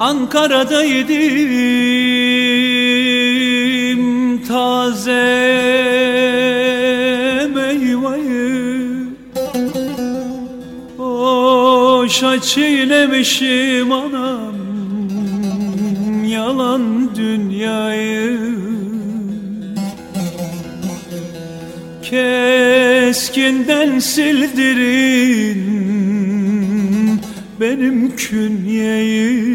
Ankara'daydım taze meyveyi Boşa çiğnemişim anam sildirin benim künyeyi.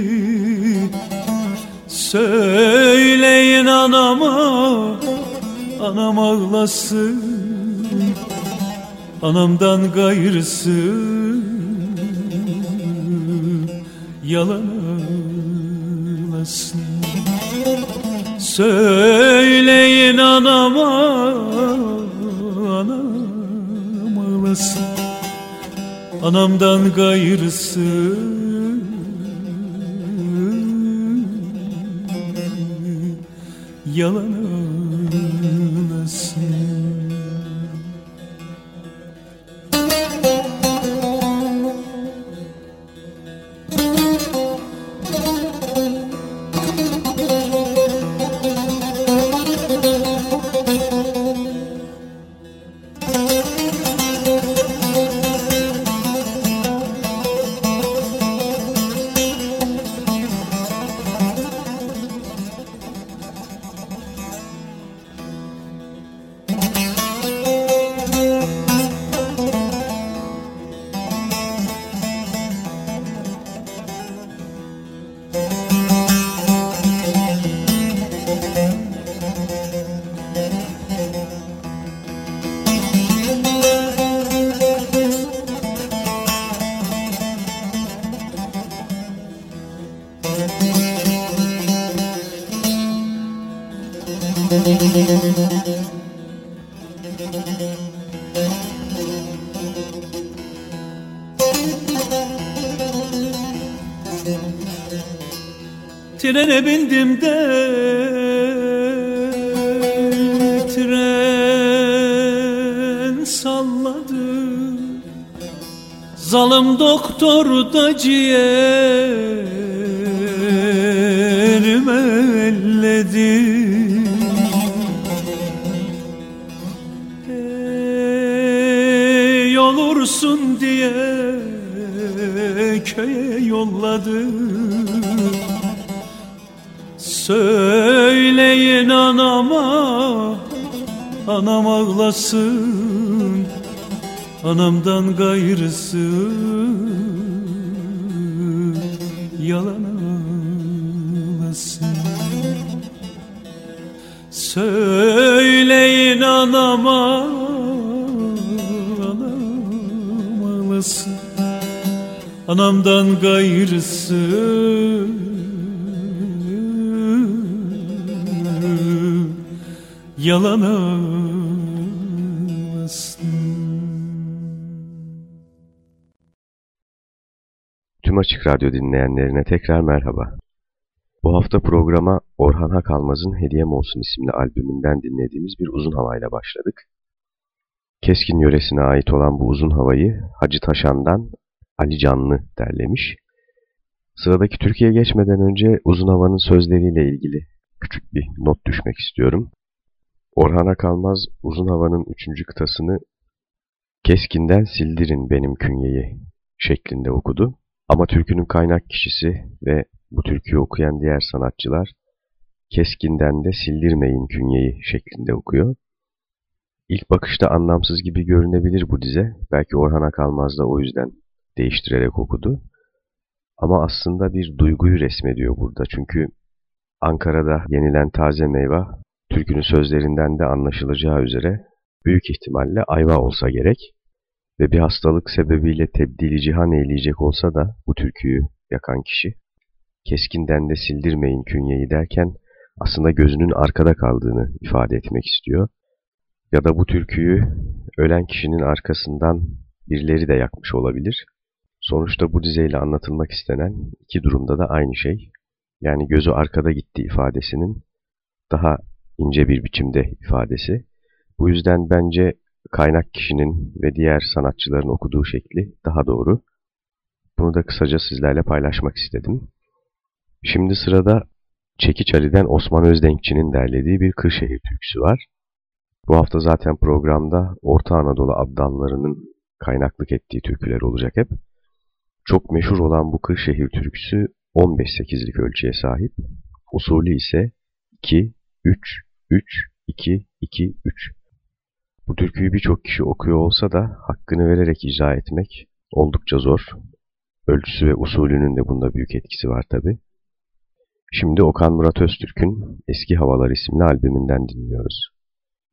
Söyleyin anama Anam ağlasın Anamdan gayrısı Yalan ağlasın. Söyleyin anama Anamdan gayrısı. Yalan Trene bindim de tren salladı. Zalım doktor da ciğerimi Anamdan gayrısı Yalan ağlasın Söyleyin anama Anam ağlasın Anamdan gayrısı yalan ağlasın Açık Radyo dinleyenlerine tekrar merhaba. Bu hafta programa Orhan Hakalmaz'ın Hediyem Olsun isimli albümünden dinlediğimiz bir uzun havayla başladık. Keskin yöresine ait olan bu uzun havayı Hacı Taşan'dan Ali Canlı derlemiş. Sıradaki Türkiye geçmeden önce uzun havanın sözleriyle ilgili küçük bir not düşmek istiyorum. Orhan Akalmaz uzun havanın üçüncü kıtasını Keskinden sildirin benim künyeyi şeklinde okudu. Ama türkünün kaynak kişisi ve bu türküyü okuyan diğer sanatçılar keskinden de sildirmeyin künyeyi şeklinde okuyor. İlk bakışta anlamsız gibi görünebilir bu dize. Belki Orhan Akalmaz da o yüzden değiştirerek okudu. Ama aslında bir duyguyu resmediyor burada. Çünkü Ankara'da yenilen taze meyve türkünün sözlerinden de anlaşılacağı üzere büyük ihtimalle ayva olsa gerek ve bir hastalık sebebiyle tebdili cihan eyleyecek olsa da bu türküyü yakan kişi keskinden de sildirmeyin künyeyi derken aslında gözünün arkada kaldığını ifade etmek istiyor. Ya da bu türküyü ölen kişinin arkasından birileri de yakmış olabilir. Sonuçta bu dizeyle anlatılmak istenen iki durumda da aynı şey. Yani gözü arkada gitti ifadesinin daha ince bir biçimde ifadesi. Bu yüzden bence kaynak kişinin ve diğer sanatçıların okuduğu şekli daha doğru. Bunu da kısaca sizlerle paylaşmak istedim. Şimdi sırada Çekiç Ali'den Osman Özdenkçi'nin derlediği bir Kırşehir türküsü var. Bu hafta zaten programda Orta Anadolu abdallarının kaynaklık ettiği türküler olacak hep. Çok meşhur olan bu Kırşehir türküsü 15-8'lik ölçüye sahip. Usulü ise 2-3-3-2-2-3. Bu türküyü birçok kişi okuyor olsa da hakkını vererek icra etmek oldukça zor. Ölçüsü ve usulünün de bunda büyük etkisi var tabi. Şimdi Okan Murat Öztürk'ün Eski Havalar isimli albümünden dinliyoruz.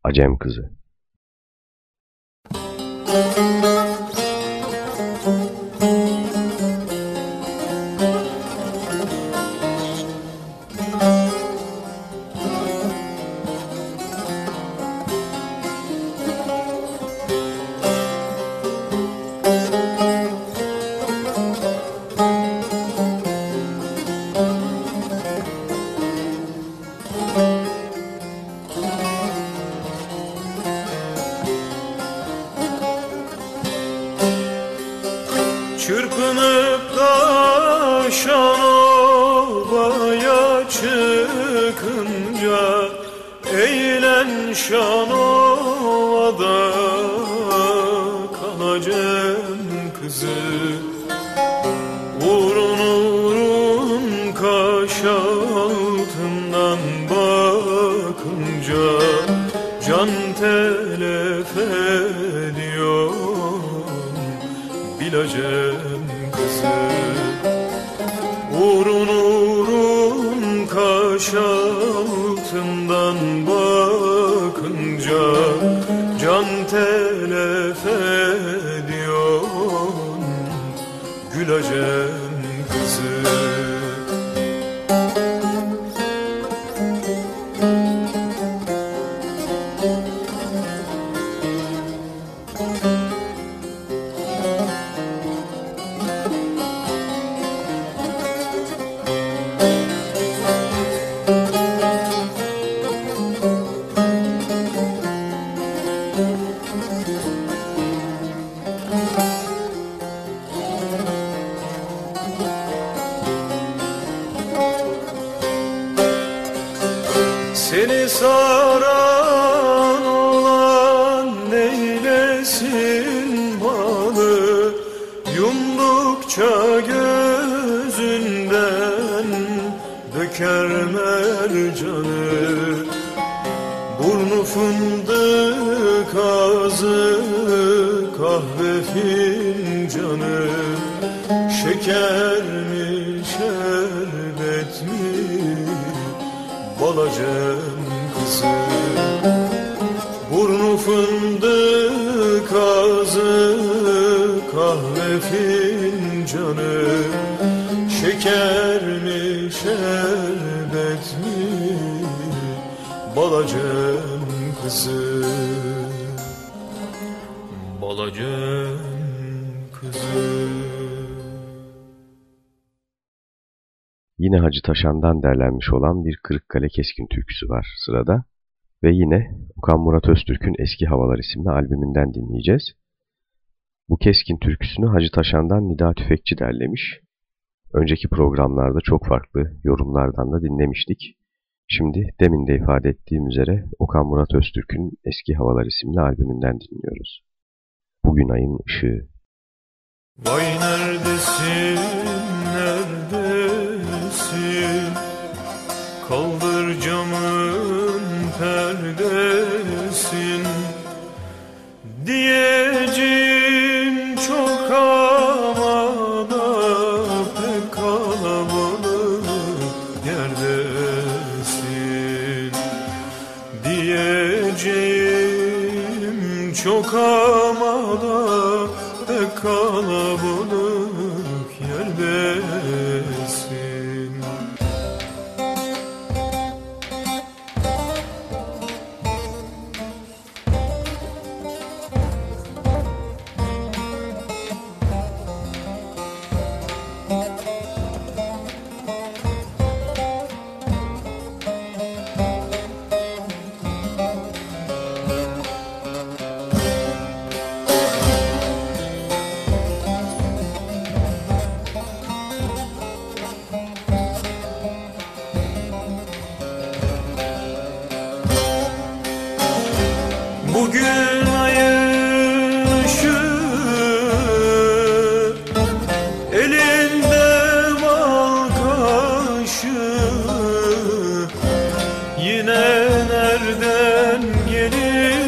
Acem Kızı. Müzik telef ediyorsun Gülacem Taşan'dan derlenmiş olan bir Kırıkkale Keskin türküsü var sırada. Ve yine Okan Murat Öztürk'ün Eski Havalar isimli albümünden dinleyeceğiz. Bu Keskin türküsünü Hacı Taşan'dan Nida Tüfekçi derlemiş. Önceki programlarda çok farklı yorumlardan da dinlemiştik. Şimdi demin de ifade ettiğim üzere Okan Murat Öztürk'ün Eski Havalar isimli albümünden dinliyoruz. Bugün ayın ışığı. Vay neredesin? Çok yürü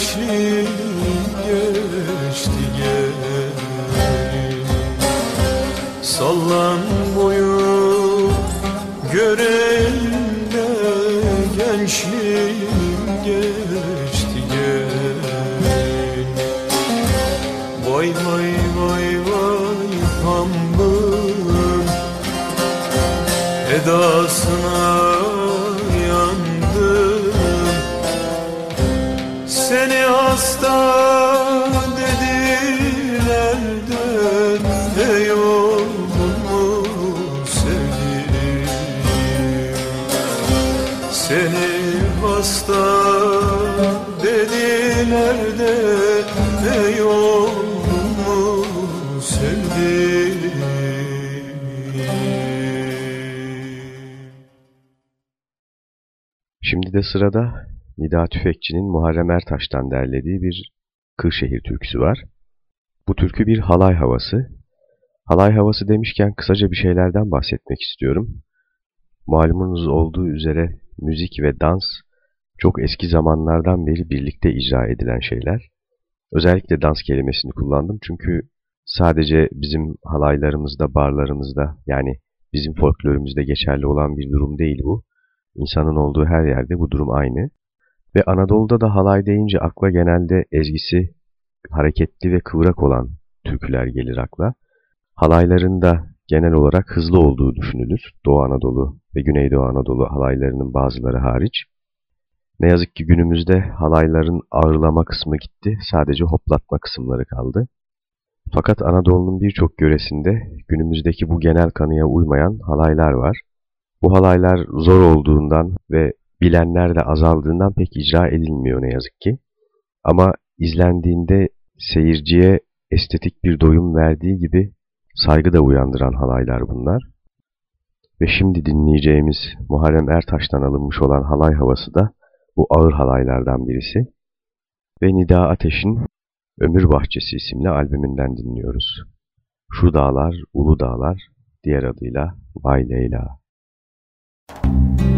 Gençliğin geçti gelin Sallan boyun göreyim de Gençliğim geçti Şimdi sırada Nida Tüfekçi'nin Muharrem Ertaş'tan derlediği bir Kırşehir türküsü var. Bu türkü bir halay havası. Halay havası demişken kısaca bir şeylerden bahsetmek istiyorum. Malumunuz olduğu üzere müzik ve dans çok eski zamanlardan beri birlikte icra edilen şeyler. Özellikle dans kelimesini kullandım çünkü sadece bizim halaylarımızda, barlarımızda yani bizim folklorumuzda geçerli olan bir durum değil bu. İnsanın olduğu her yerde bu durum aynı. Ve Anadolu'da da halay deyince akla genelde ezgisi hareketli ve kıvrak olan türküler gelir akla. Halayların da genel olarak hızlı olduğu düşünülür. Doğu Anadolu ve Güneydoğu Anadolu halaylarının bazıları hariç. Ne yazık ki günümüzde halayların ağırlama kısmı gitti, sadece hoplatma kısımları kaldı. Fakat Anadolu'nun birçok yöresinde günümüzdeki bu genel kanıya uymayan halaylar var. Bu halaylar zor olduğundan ve bilenler de azaldığından pek icra edilmiyor ne yazık ki. Ama izlendiğinde seyirciye estetik bir doyum verdiği gibi saygı da uyandıran halaylar bunlar. Ve şimdi dinleyeceğimiz Muharrem Ertaş'tan alınmış olan halay havası da bu ağır halaylardan birisi. Ve Nida Ateş'in Ömür Bahçesi isimli albümünden dinliyoruz. Şu dağlar, ulu dağlar, diğer adıyla Vay Leyla. Thank you.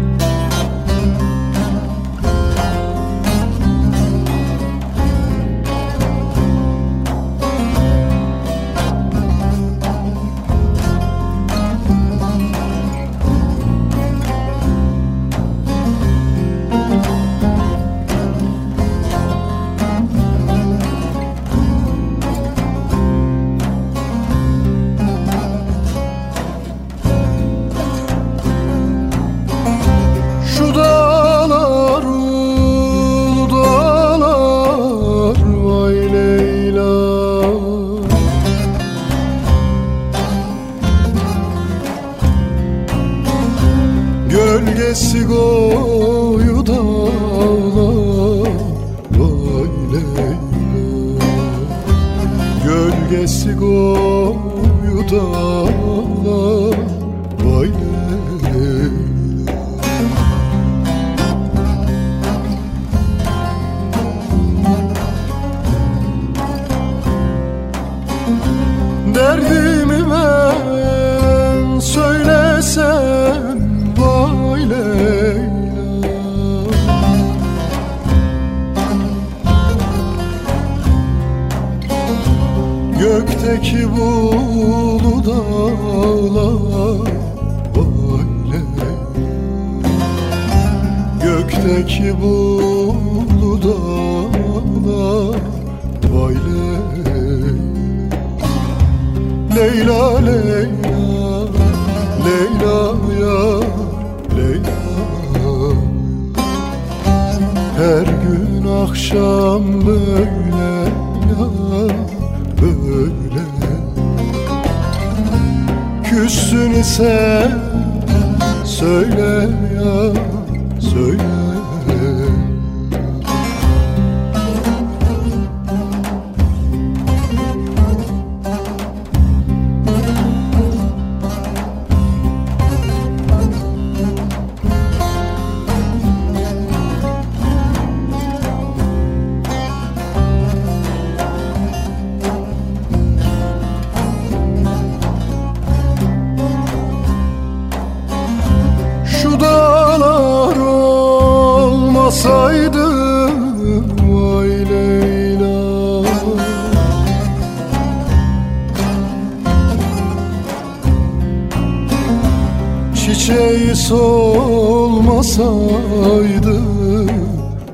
Solmasaydı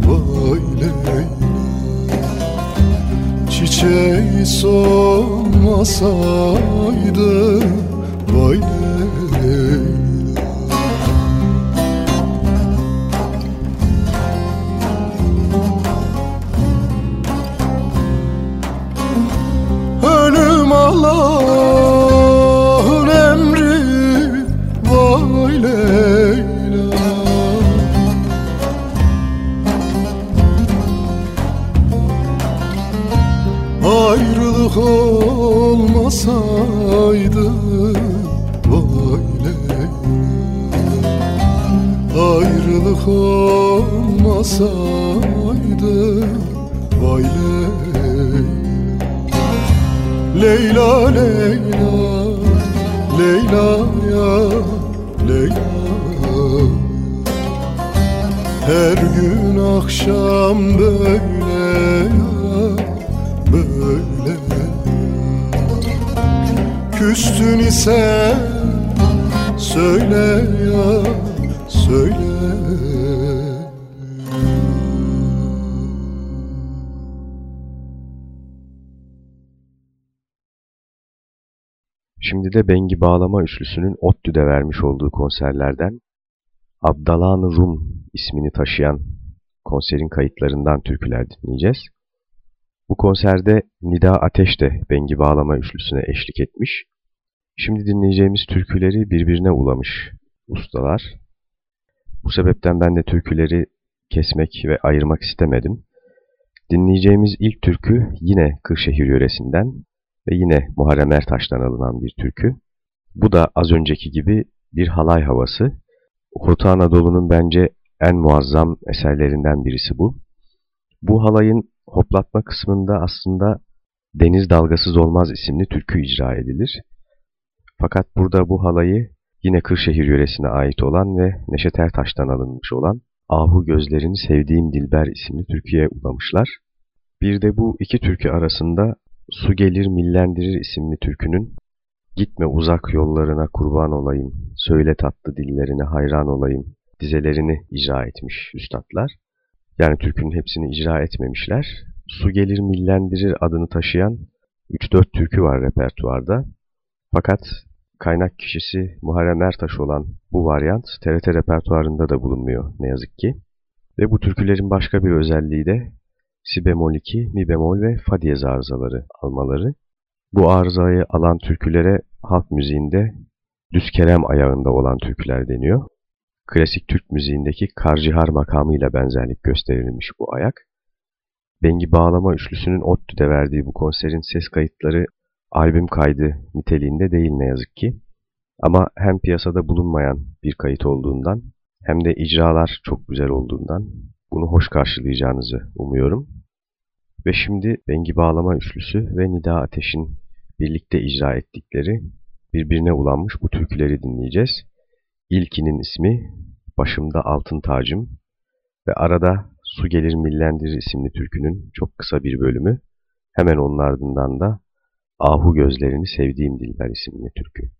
Vay Leyla Çiçeği solmasaydı Vay Leyla Ölüm Allah'ın olmasaydı Vay Leyla Leyla Leyla Leyla ya Leyla. Her gün akşam böyle ya Böyle. Üstün ise Söyle ya Şimdi de Bengi Bağlama Üçlüsü'nün ODTÜ'de vermiş olduğu konserlerden Abdalan Rum ismini taşıyan konserin kayıtlarından türküler dinleyeceğiz. Bu konserde Nida Ateş de Bengi Bağlama Üçlüsü'ne eşlik etmiş. Şimdi dinleyeceğimiz türküleri birbirine ulamış ustalar. Bu sebepten ben de türküleri kesmek ve ayırmak istemedim. Dinleyeceğimiz ilk türkü yine Kırşehir yöresinden ve yine Muharrem Ertaş'tan alınan bir türkü. Bu da az önceki gibi bir halay havası. Orta Anadolu'nun bence en muazzam eserlerinden birisi bu. Bu halayın hoplatma kısmında aslında Deniz Dalgasız Olmaz isimli türkü icra edilir. Fakat burada bu halayı yine Kırşehir yöresine ait olan ve Neşet Ertaş'tan alınmış olan Ahu Gözlerini Sevdiğim Dilber isimli türküye ulamışlar. Bir de bu iki türkü arasında Su Gelir Millendirir isimli türkünün Gitme uzak yollarına kurban olayım, söyle tatlı dillerine hayran olayım dizelerini icra etmiş üstadlar. Yani türkünün hepsini icra etmemişler. Su Gelir Millendirir adını taşıyan 3-4 türkü var repertuarda. Fakat kaynak kişisi Muharrem Ertaş olan bu varyant TRT repertuarında da bulunmuyor ne yazık ki. Ve bu türkülerin başka bir özelliği de si bemol 2, mi bemol ve fa diyez arızaları almaları. Bu arızayı alan türkülere halk müziğinde düz kerem ayağında olan türküler deniyor. Klasik Türk müziğindeki karcihar makamıyla benzerlik gösterilmiş bu ayak. Bengi Bağlama Üçlüsü'nün ODTÜ'de verdiği bu konserin ses kayıtları albüm kaydı niteliğinde değil ne yazık ki. Ama hem piyasada bulunmayan bir kayıt olduğundan hem de icralar çok güzel olduğundan bunu hoş karşılayacağınızı umuyorum. Ve şimdi Bengi Bağlama Üçlüsü ve Nida Ateş'in birlikte icra ettikleri birbirine ulanmış bu türküleri dinleyeceğiz. İlkinin ismi Başımda Altın Tacım ve arada Su Gelir Millendir isimli türkünün çok kısa bir bölümü. Hemen onun ardından da Ahu Gözlerini Sevdiğim Dilber isimli türkü.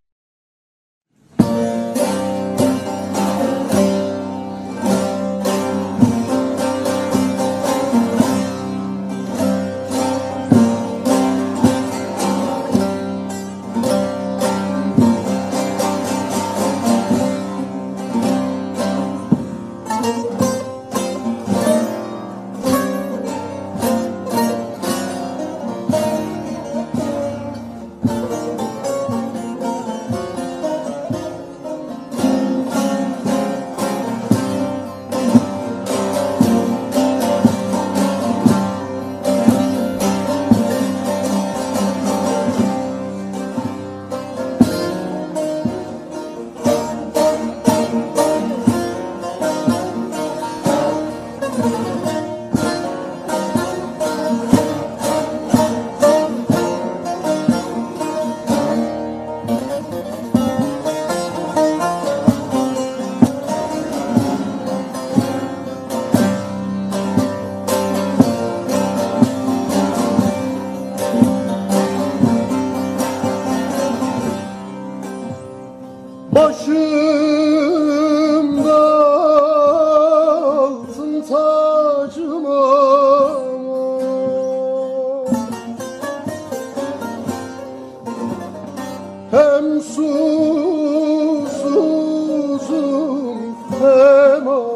amor.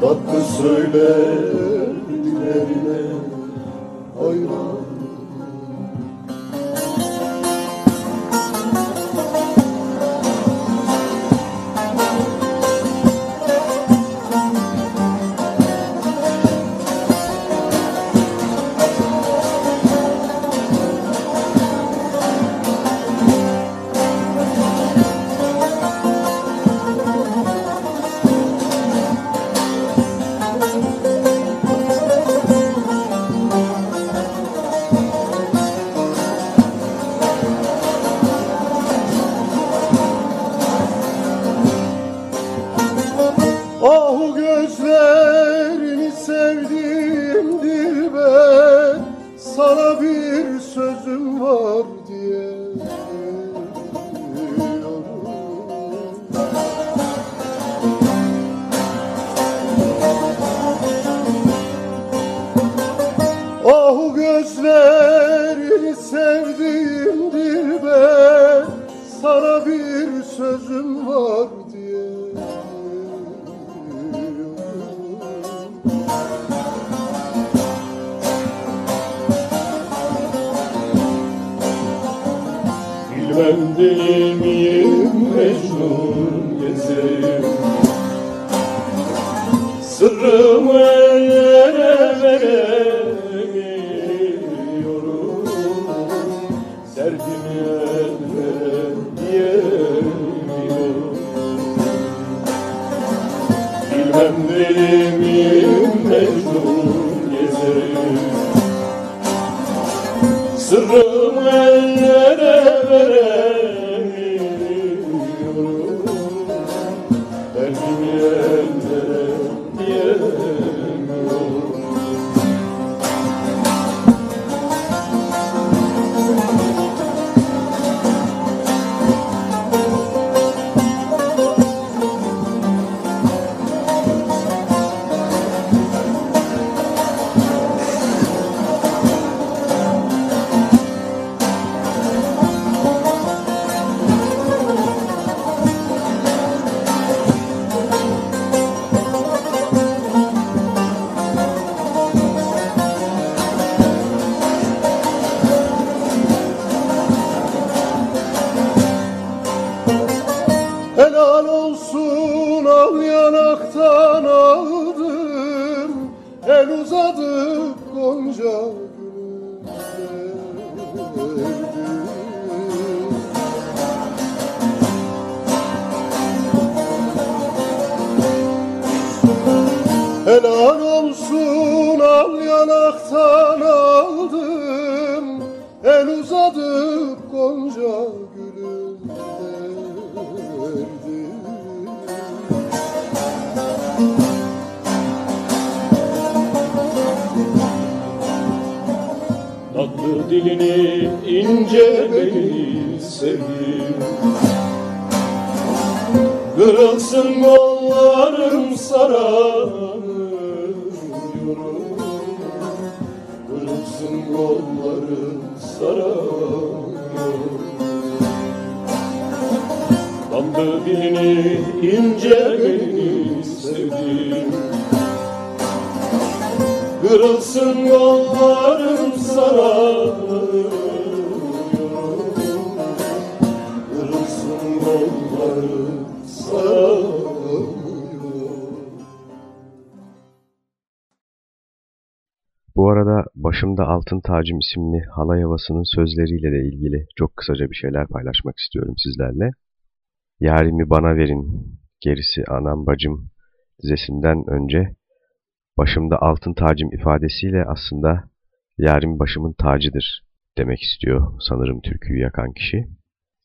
Tatlı söyle dillerine hayran. Ellerim mecnun gezerim Sırrımı ellere verem yanıyorum Kırılsın kolları saramıyorum Kandı beni ince beni sevdim Kırılsın kollarım saramıyorum Bu arada Başımda Altın Tacım isimli halay havasının sözleriyle de ilgili çok kısaca bir şeyler paylaşmak istiyorum sizlerle. Yarimi bana verin, gerisi anam bacım dizesinden önce başımda altın tacım ifadesiyle aslında yarim başımın tacıdır demek istiyor sanırım türküyü yakan kişi.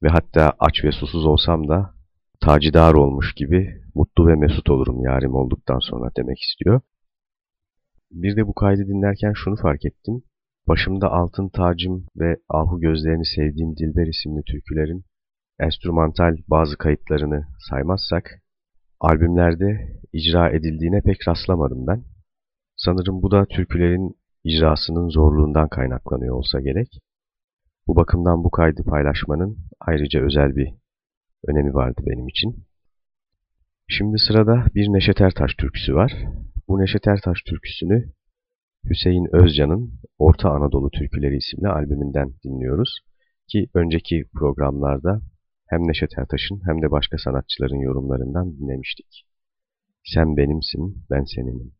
Ve hatta aç ve susuz olsam da tacidar olmuş gibi mutlu ve mesut olurum yarim olduktan sonra demek istiyor. Bir de bu kaydı dinlerken şunu fark ettim. Başımda altın tacım ve ahu gözlerini sevdiğim Dilber isimli türkülerin enstrümantal bazı kayıtlarını saymazsak, albümlerde icra edildiğine pek rastlamadım ben. Sanırım bu da türkülerin icrasının zorluğundan kaynaklanıyor olsa gerek. Bu bakımdan bu kaydı paylaşmanın ayrıca özel bir önemi vardı benim için. Şimdi sırada bir Neşet Ertaş türküsü var. Bu Neşet Ertaş türküsünü Hüseyin Özcan'ın Orta Anadolu Türküleri isimli albümünden dinliyoruz. Ki önceki programlarda hem Neşet Ertaş'ın hem de başka sanatçıların yorumlarından dinlemiştik. Sen benimsin, ben seninim.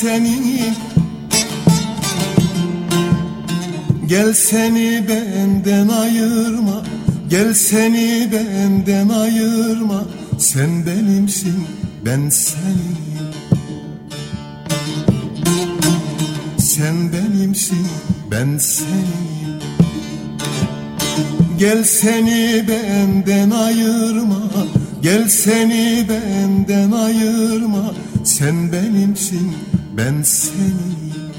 Senin. Gel seni benden ayırma Gel seni benden ayırma. Sen benimsin ben senin. Sen benimsin ben senin. Gel seni benden ayırma Gel seni benden ayırma. Sen benimsin ben senin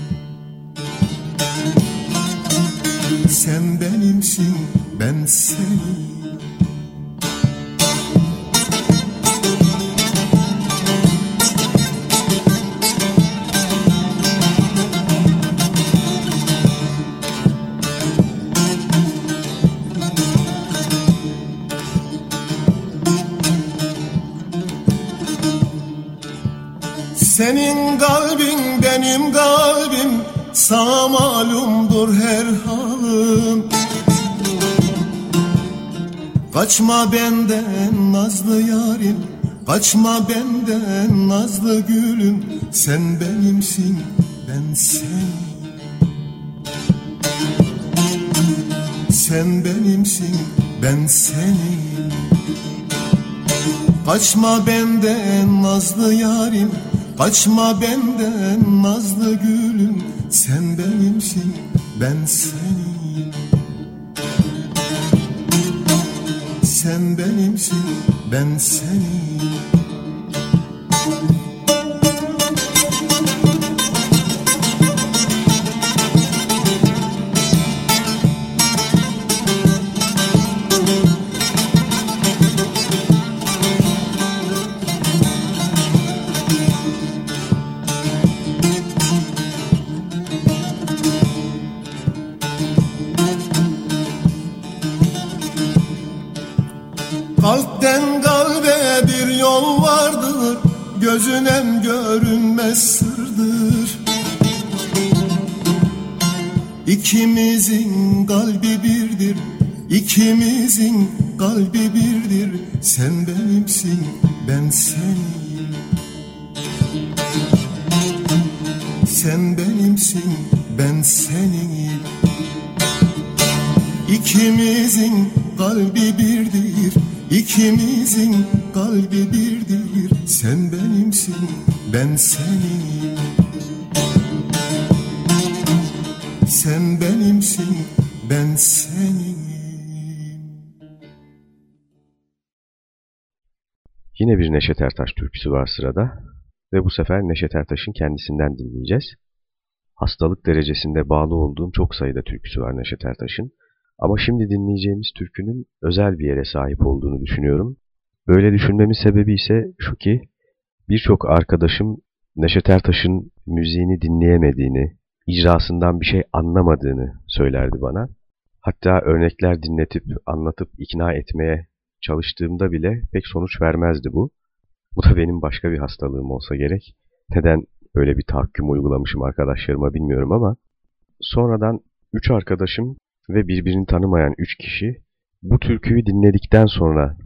Sen benimsin ben senin Senin kalbin kalbim Sana malumdur her halım. Kaçma benden nazlı yarim Kaçma benden nazlı gülüm. Sen benimsin ben sen. Sen benimsin ben senin. Kaçma benden nazlı yarim Kaçma benden nazlı gülüm Sen benimsin ben senin. Sen benimsin ben senin Yine bir Neşet Ertaş türküsü var sırada ve bu sefer Neşet Ertaş'ın kendisinden dinleyeceğiz. Hastalık derecesinde bağlı olduğum çok sayıda türküsü var Neşet Ertaş'ın. Ama şimdi dinleyeceğimiz türkünün özel bir yere sahip olduğunu düşünüyorum. Böyle düşünmemin sebebi ise şu ki birçok arkadaşım Neşet Ertaş'ın müziğini dinleyemediğini, icrasından bir şey anlamadığını söylerdi bana. Hatta örnekler dinletip, anlatıp ikna etmeye çalıştığımda bile pek sonuç vermezdi bu. Bu da benim başka bir hastalığım olsa gerek. Neden böyle bir tahakküm uygulamışım arkadaşlarıma bilmiyorum ama sonradan üç arkadaşım ve birbirini tanımayan üç kişi bu türküyü dinledikten sonra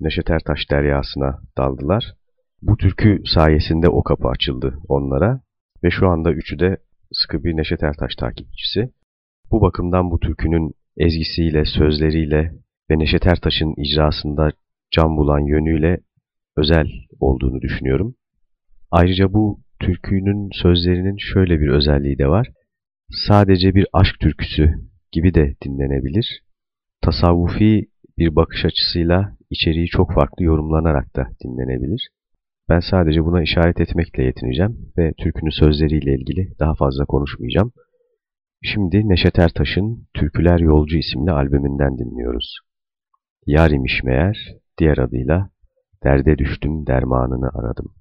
Neşet Ertaş deryasına daldılar. Bu türkü sayesinde o kapı açıldı onlara ve şu anda üçü de sıkı bir Neşet Ertaş takipçisi. Bu bakımdan bu türkünün ezgisiyle, sözleriyle ve Neşet Ertaş'ın icrasında can bulan yönüyle özel olduğunu düşünüyorum. Ayrıca bu türkünün sözlerinin şöyle bir özelliği de var. Sadece bir aşk türküsü gibi de dinlenebilir. Tasavvufi bir bakış açısıyla içeriği çok farklı yorumlanarak da dinlenebilir. Ben sadece buna işaret etmekle yetineceğim ve türkünün sözleriyle ilgili daha fazla konuşmayacağım. Şimdi Neşet Ertaş'ın Türküler Yolcu isimli albümünden dinliyoruz. Yar imiş meğer, diğer adıyla Derde düştüm dermanını aradım.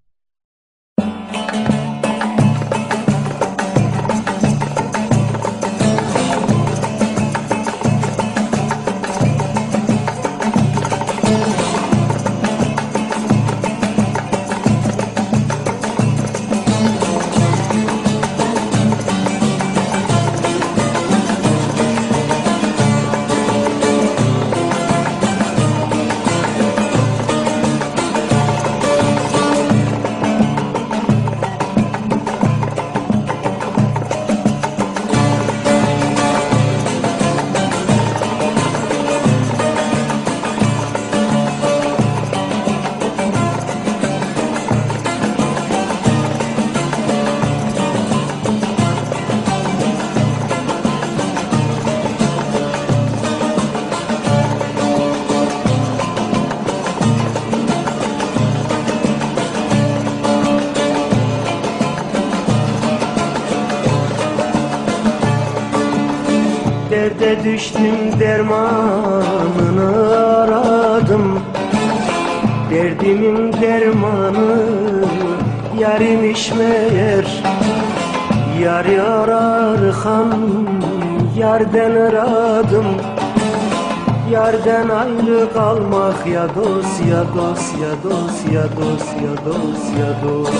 Derde düştüm dermanını aradım. Derdimin dermanı yarimiş meğer Yar yarar han yerden aradım. Yerden ayrı kalmak ya dost ya dost ya dost ya dost ya dost ya dost.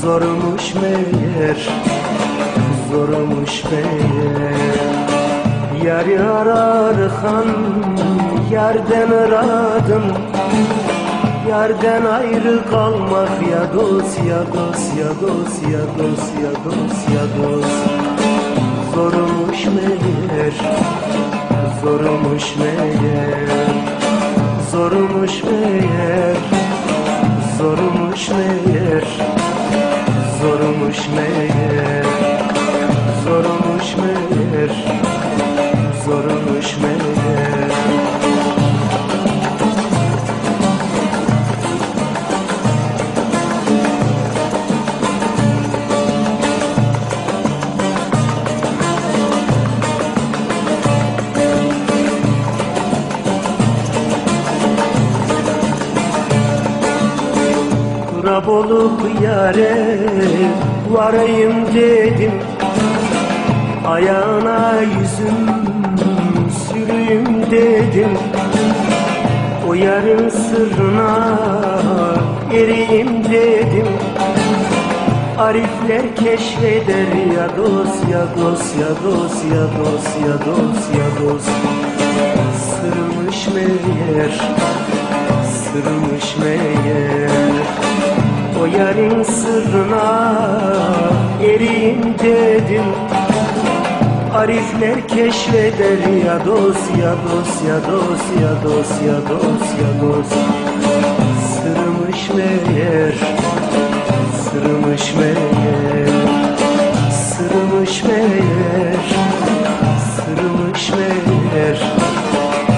Zormuş meğer zormuş meğer Yar yarar han yerden aradım. Yerden ayrı kalmak ya dost ya dost ya dost ya dost ya dost ya dost. Zormuş meğer Zormuş meğer. Zormuş meğer Zormuş meğer. Zormuş meğer yare varayım dedim. Ayağına yüzüm süreyim dedim. O yarın sırrına eriyim dedim. Arifler keşfeder ya dost ya dost ya dost ya dost ya dost ya dost. Sırmış meğer sırmış meğer O yarın sırrına eriyim dedim. Arifler keşfeder ya dost ya dost ya dost ya dost ya Sırmış meğer Sırmış meğer. Sırmış meğer Sırmış meğer.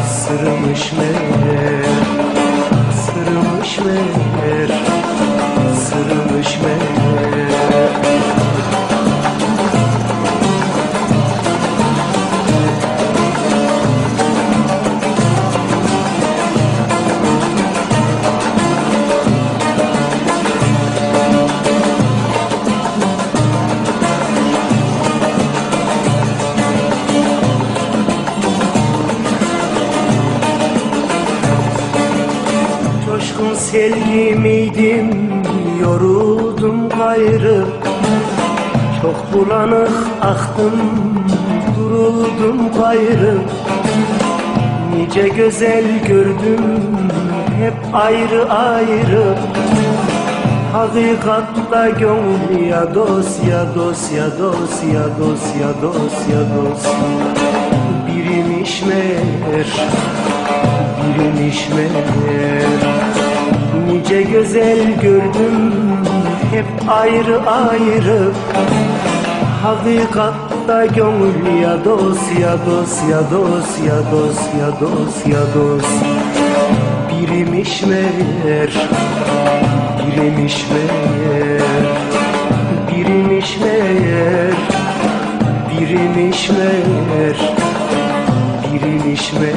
Sırmış meğer Sırmış meğer Sırmış meğer Coşkun sevgi Gayrı Çok bulanık aktım Duruldum gayrı. Nice güzel gördüm Hep ayrı ayrı. Hakikatta gönül ya dost ya dost ya dost ya dost ya dost ya dost Birimiş meğer Birimiş meğer. Nice güzel gördüm Hep ayrı ayrı. Hakikatta gönül ya dost ya dost ya dost ya dost ya dost ya dost. Birimiş meğer Birimiş meğer. Birimiş meğer Birimiş meğer. Birimiş meğer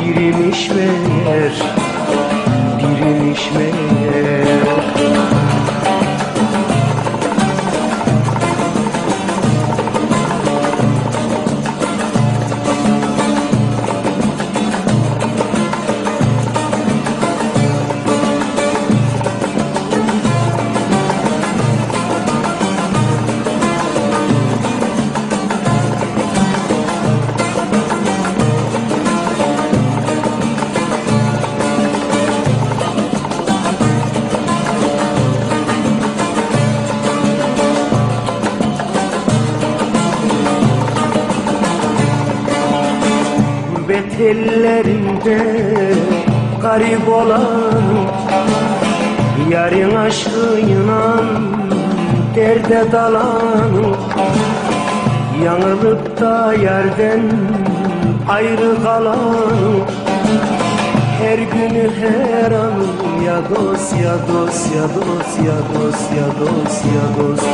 Birimiş meğer. Birimiş ellerinde garip olan Yarın aşkıyla derde dalan Yanılıp da yerden ayrı kalan Her günü her an ya dost ya dost ya dost ya dost ya dost ya dost.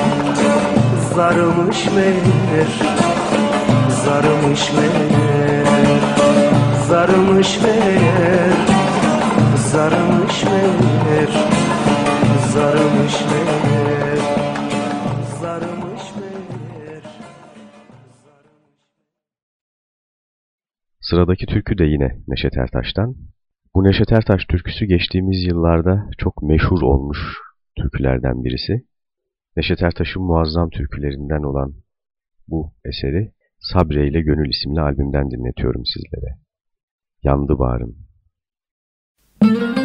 Zarımış meğer Zarımış meğer Zarımış meğer Zarımış meğer Zarımış meğer Zarımış meğer Sıradaki türkü de yine Neşet Ertaş'tan. Bu Neşet Ertaş türküsü geçtiğimiz yıllarda çok meşhur olmuş türkülerden birisi. Neşet Ertaş'ın muazzam türkülerinden olan bu eseri Sabre ile Gönül isimli albümden dinletiyorum sizlere. Yandı bağrım. Yandı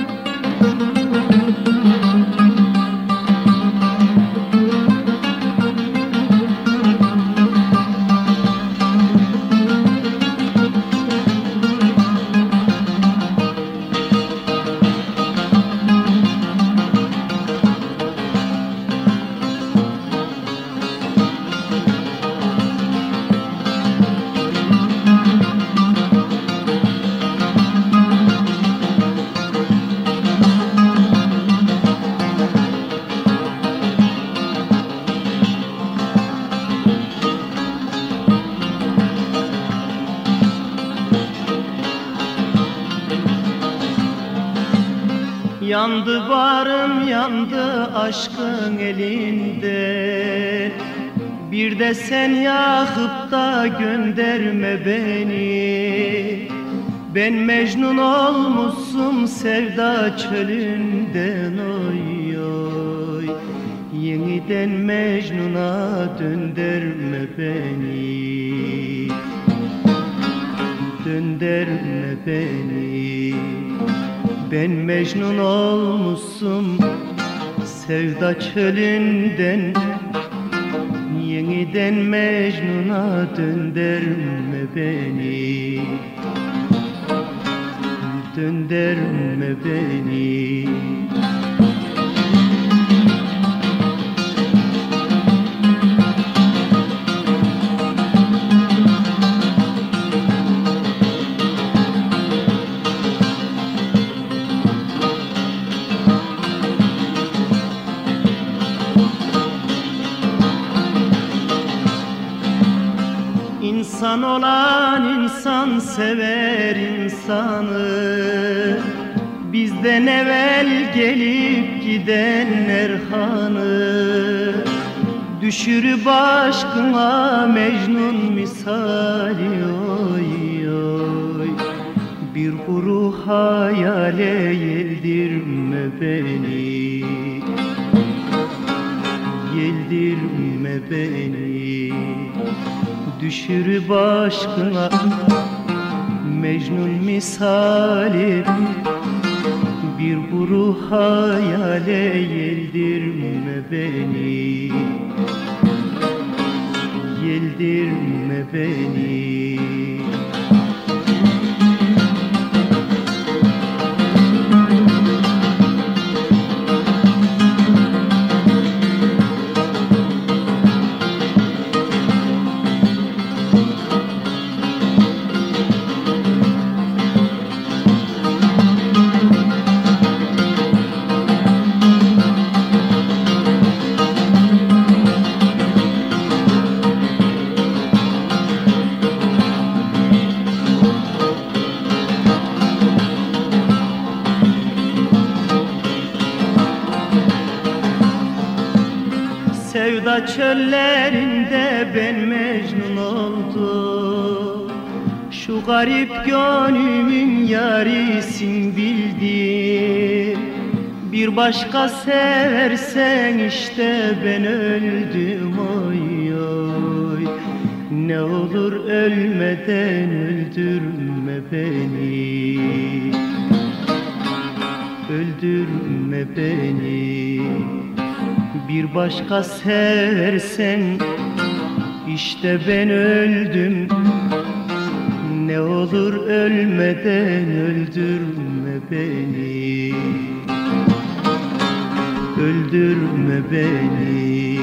aşkın elinde. Bir de sen yakıp da gönderme beni. Ben Mecnun olmuşum sevda çölünden oy oy. Yeniden Mecnun'a döndürme beni. Döndürme beni. Ben Mecnun olmuşum sevda çölünden Yeniden Mecnun'a döndürme beni? Döndürme beni İnsan olan insan sever insanı. Bizden evvel gelip gidenler hanı Düşürüp aşkına Mecnun misali oy oy. Bir kuru hayale yeldirme beni. Yeldirme beni Düşürüp aşkına Mecnun misali Bir kuru hayale yeldirme beni. Yeldirme beni Sevda çöllerinde ben mecnun oldum. Şu garip gönlümün yarisin bildim Bir başka seversen işte ben öldüm oy oy. Ne olur ölmeden öldürme beni. Öldürme beni bir başka seversen işte ben öldüm. Ne olur ölmeden öldürme beni. Öldürme beni.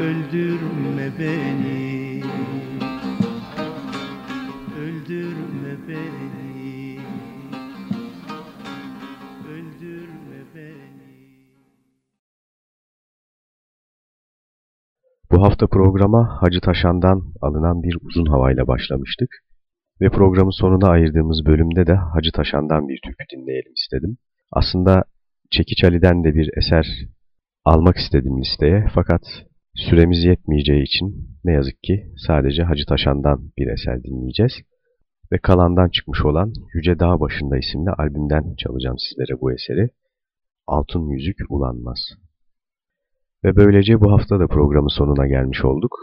Öldürme beni Bu hafta programa Hacı Taşan'dan alınan bir uzun havayla başlamıştık. Ve programın sonuna ayırdığımız bölümde de Hacı Taşan'dan bir türkü dinleyelim istedim. Aslında Çekiç Ali'den de bir eser almak istedim listeye fakat süremiz yetmeyeceği için ne yazık ki sadece Hacı Taşan'dan bir eser dinleyeceğiz. Ve kalandan çıkmış olan Yüce Dağ Başında isimli albümden çalacağım sizlere bu eseri. Altın Yüzük Ulanmaz. Ve böylece bu hafta da programın sonuna gelmiş olduk.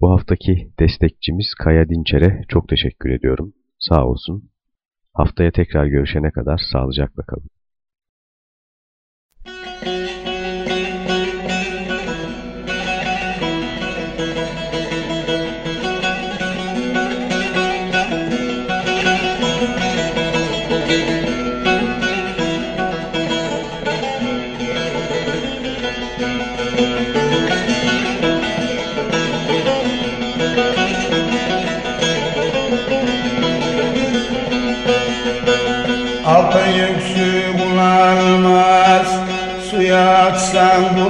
Bu haftaki destekçimiz Kaya Dinçer'e çok teşekkür ediyorum. Sağ olsun. Haftaya tekrar görüşene kadar sağlıcakla kalın.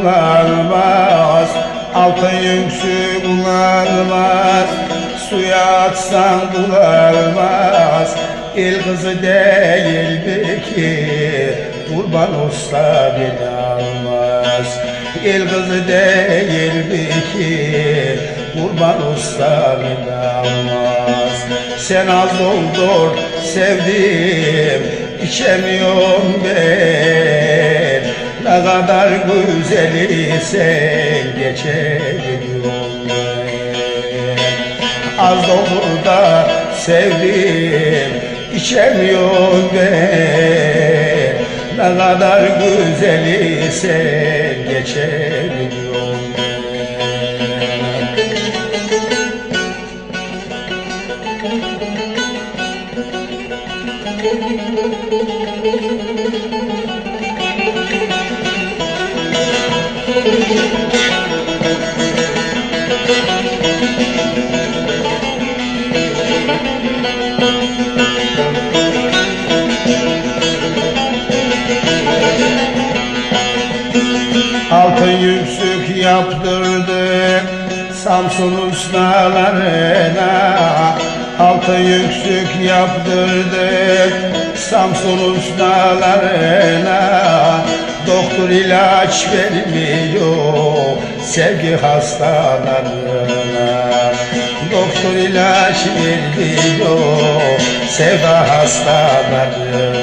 Bulanmaz Altın yüksü bulanmaz Suya atsan bulanmaz İl kızı değil Bekir Kurban usta beni almaz İl kızı değil Bekir Kurban usta beni almaz Sen az doldur sevdim içemiyorum ben Ne kadar güzel sen ben Az doldur da sevdim içemiyorum ben. Ne kadar güzel sen geçemiyorum Altın yüksük yaptırdık Samsun usnalarına Altı yüksük yaptırdık Samsun usnalarına Doktor ilaç vermiyor Sevgi hastalarına. Doktor ilaç vermiyor Sevda hastalarına.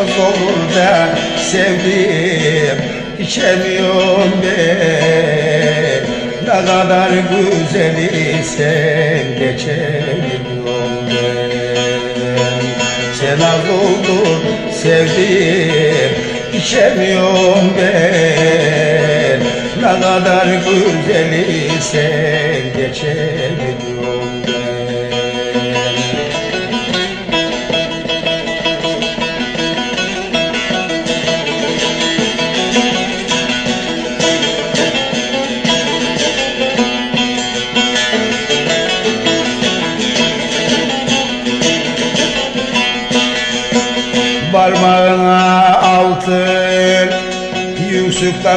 Az olur da sevdiğim içemiyorum ben. Ne kadar güzel isen geçemiyorum ben. Sen az oldun sevdiğim içemiyorum ben. Ne kadar güzel isen geçemiyorum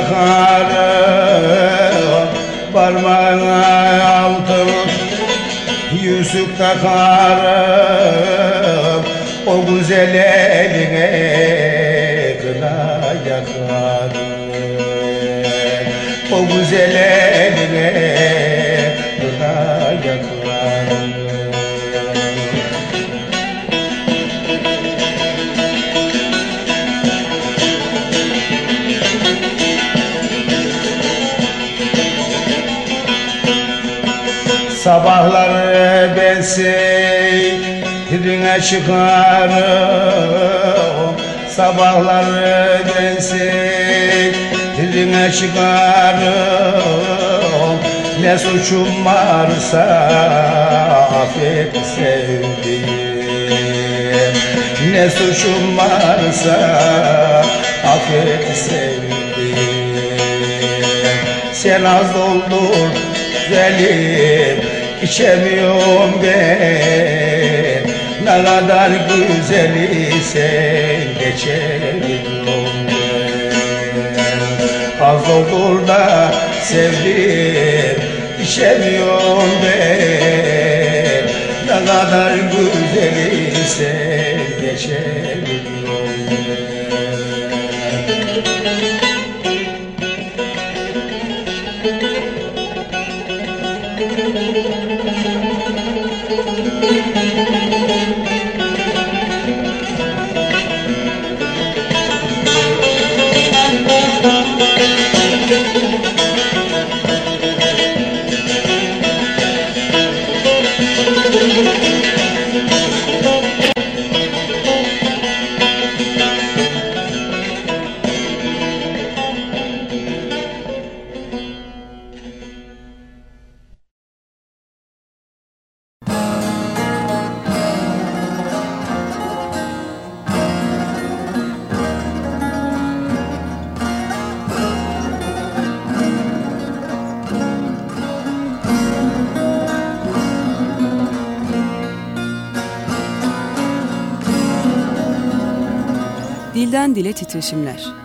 takarım Parmağına altın yüksük takarım O güzel eline kına yakarım O güzel eline kına yakarım Sabahları ben seyrine çıkarım. Sabahları ben seyrine çıkarım. Ne suçum varsa affet sevdiğim. Ne suçum varsa affet sevdiğim. Sen az doldur güzelim içemiyorum ben Ne kadar güzel isen geçemiyorum ben Az olur da sevdim içemiyorum ben Ne kadar güzel isen geçemiyorum titreşimler.